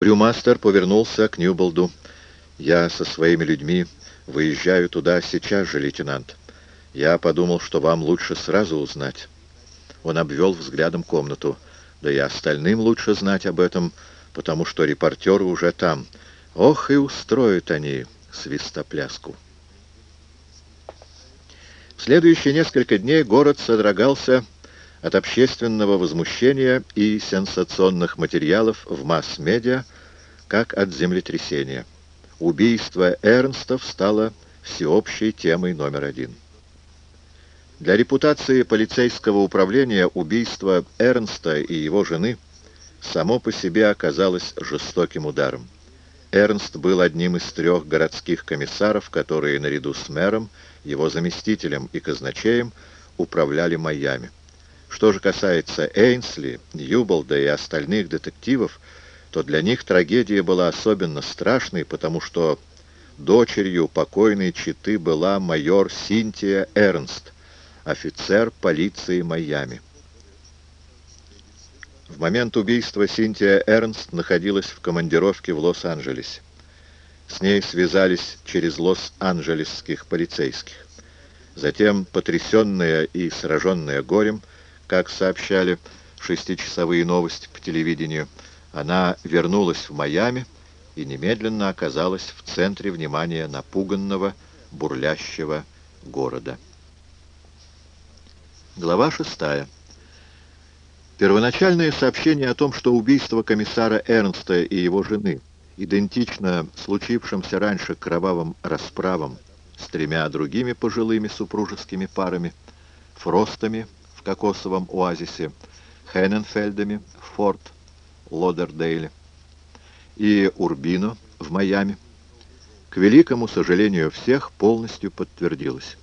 Брюмастер повернулся к Ньюболду. «Я со своими людьми выезжаю туда сейчас же, лейтенант. Я подумал, что вам лучше сразу узнать». Он обвел взглядом комнату. «Да и остальным лучше знать об этом, потому что репортеры уже там. Ох, и устроят они свистопляску». В следующие несколько дней город содрогался от общественного возмущения и сенсационных материалов в масс-медиа, как от землетрясения. Убийство Эрнстов стало всеобщей темой номер один. Для репутации полицейского управления убийство Эрнста и его жены само по себе оказалось жестоким ударом. Эрнст был одним из трех городских комиссаров, которые наряду с мэром, его заместителем и казначеем управляли Майами. Что же касается Эйнсли, Ньюболда и остальных детективов, то для них трагедия была особенно страшной, потому что дочерью покойной Читы была майор Синтия Эрнст, офицер полиции Майами. В момент убийства Синтия Эрнст находилась в командировке в Лос-Анджелесе. С ней связались через лос-анджелесских полицейских. Затем, потрясенная и сраженная горем, как сообщали шестичасовые новости по телевидению, она вернулась в Майами и немедленно оказалась в центре внимания напуганного, бурлящего города. Глава шестая. Первоначальное сообщение о том, что убийство комиссара Эрнста и его жены идентично случившимся раньше кровавым расправам с тремя другими пожилыми супружескими парами, Фростами, в кокосовом оазисе, Хенненфельдами в Форт Лодердейле и Урбино в Майами, к великому сожалению всех полностью подтвердилось.